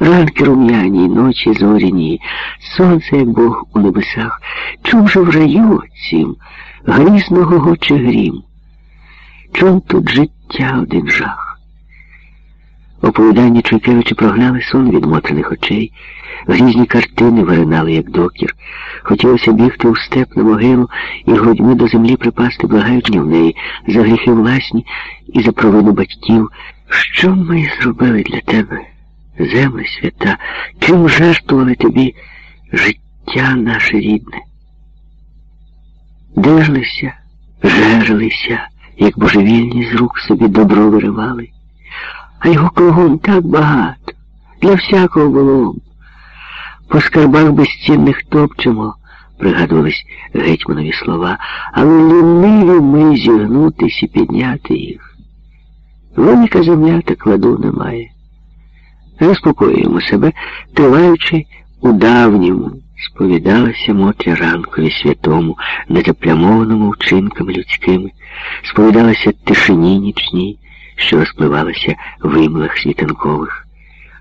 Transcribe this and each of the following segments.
ранки рум'яні, ночі зоряні, сонце, як Бог у небесах. Чом же в раю цім грізно гогоче грім? Чом тут життя один жах? Оповідання Чуйкевича прогнали сон від мотрених очей, грізні картини виринали, як докір. Хотілося бігти у степ на могилу і грудьми до землі припасти, благаючи в неї за гріхи власні і за провину батьків. Що ми зробили для тебе, земле свята, чим жертвували тобі життя наше рідне? Дежлися, жерлися, як божевільні з рук собі добро виривали, а його кругом так багато, для всякого було. По скарбах безцінних топчемо, пригадувались гетьманові слова, але ліниві ми зігнутись і підняти їх. Велика земля та кладу немає. Заспокоюємо себе, триваючи у давньому, сповідалася Мотря ранкові святому, незаплямованому вчинками людськими, сповідалася тишині нічній, що розпливалася в імлах світанкових.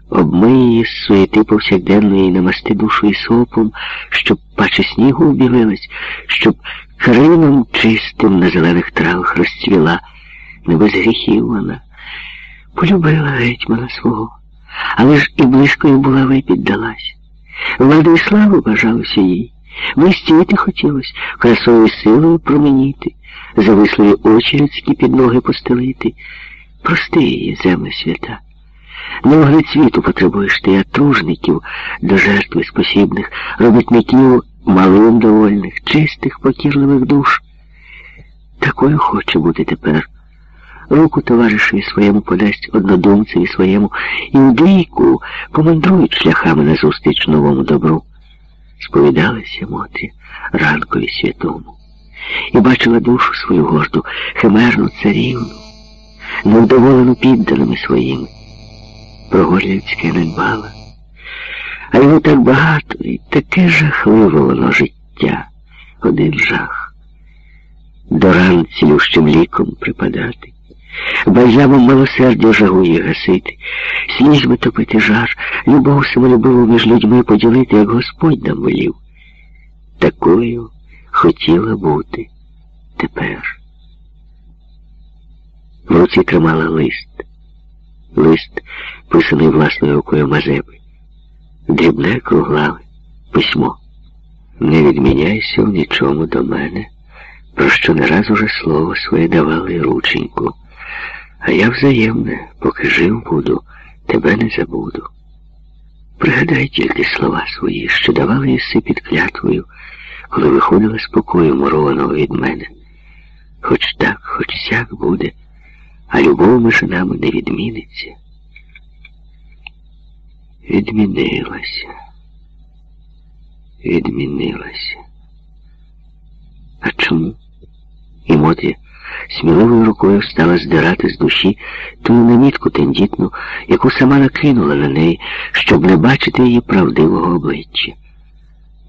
Обмий її з суєти повсякденної намасти душу і сопом, щоб паче снігу вбілилась, щоб крином чистим на зелених травах розцвіла, не без гріхів вона. Полюбила гетьмана свого, але ж і близькою булави піддалась. Владу і славу бажалося їй. Блистіти хотілось, красою силою променіти, зависливі очі людські під ноги постелити. Прости її, земля свята. Не огляд світу потребуєш ти, а тружників до жертви спосібних, робітників малим довольних, чистих, покірливих душ. Такою хоче бути тепер. Руку товаришеві своєму подасть однодумцеві своєму і у двійку помандрують шляхами назустріч новому добру. Сповідалася Мотрі ранкові святому і бачила душу свою горду, химерну царівну, невдоволену підданими своїми. Про людське не дбала. А його так багато і таке жахливе воно життя, один жах. До ран цілющим ліком припадати. Бальзамом милосердя жагує гасити, слізьми топити жар, любов самолюбиву між людьми поділити, як Господь нам волів. Такою хотіла бути тепер. В руці тримала лист. Лист, писаний власною рукою Мазепи. Дрібне круглаве письмо. Не відміняйся в нічому до мене, про що не раз уже слово своє давали рученьку. А я взаємне, поки жив буду, тебе не забуду. Пригадай тільки слова свої, що давали єси під клятвою, коли виходила з покою мурованого від мене. Хоч так, хоч сяк буде, а любов між нами не відміниться. Відмінилася. Відмінилася. А чому? І Мотря сміливою рукою стала здирати з душі ту намітку тендітну, яку сама накинула на неї, щоб не бачити її правдивого обличчя.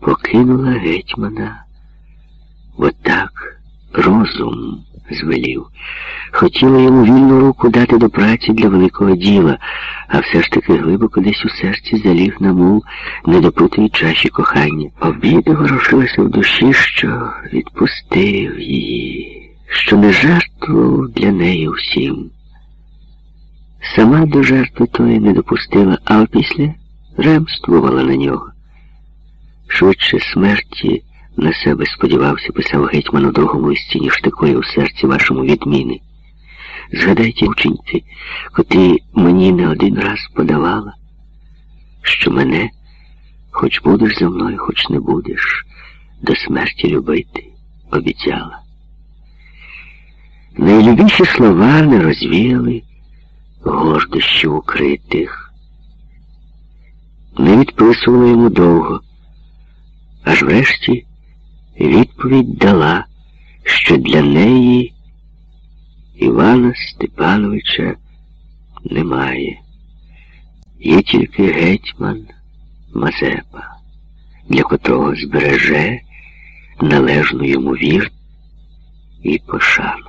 Покинула гетьмана, бо так розум звелів. Хотіла йому вільну руку дати до праці для великого діла, а все ж таки глибоко десь у серці заліг на мул недопитої чаші кохання. Обіди ворушилися в душі, що відпустив її що не жертвував для неї всім. Сама до жертви тої не допустила, а опісля ремствувала на нього. Швидше смерті на себе сподівався, писав гетьман у другому листі, ніж такої у серці вашому відміни. Згадайте, ученьці, котрі мені не один раз подавала, що мене, хоч будеш за мною, хоч не будеш, до смерті любити, обіцяла. Найлюбіші слова не розвіяли гордощі укритих, не відписувала йому довго, аж врешті відповідь дала, що для неї Івана Степановича немає. Є тільки гетьман Мазепа, для котрого збереже належну йому вір і пошану.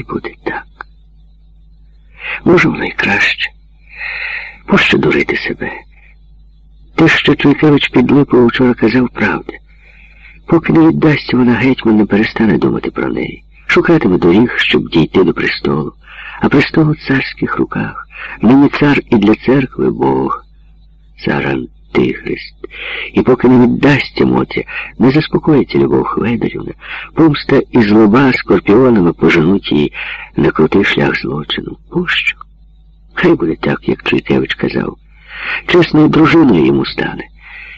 Хай буде так. Може, воно й краще. Пощо дурити себе? Те, що Чуйкевич під липою вчора казав правди. Поки не віддасться вона гетьман, не перестане думати про неї. Шукатиме доріг, щоб дійти до престолу. А престол у царських руках. Нині цар і для церкви Бог. Цар Антихрист. І поки не віддасться Мотря, не заспокоїться Любов Хведорівна, помста і злоба скорпіонами поженуть її на крутий шлях злочину. Пощо? Хай буде так, як Чуйкевич казав. Чесною дружиною йому стане,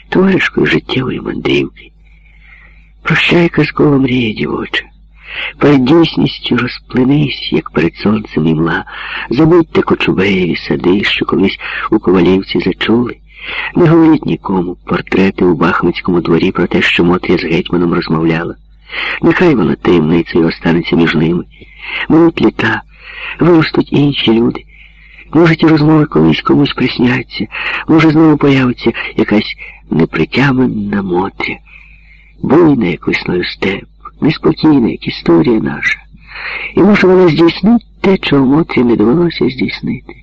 товаришкою життєвої мандрівки. Прощай, казкова мрія, дівоча. Перед дійсністю розплинись, як перед сонцем імла. Забудьте кочубеєві сади, що колись у ковалівці зачули. Не говоріть нікому портрети у Бахмутському дворі про те, що Мотря з гетьманом розмовляла. Нехай вона таємницею останеться між ними. Минуть літа, виростуть інші люди. Може, ті розмови колись комусь присняться, може, знову появиться якась непритяменна Мотря, буйна, як весною степ, неспокійна, як історія наша. І може вона здійснить те, чого Мотрі не довелося здійснити.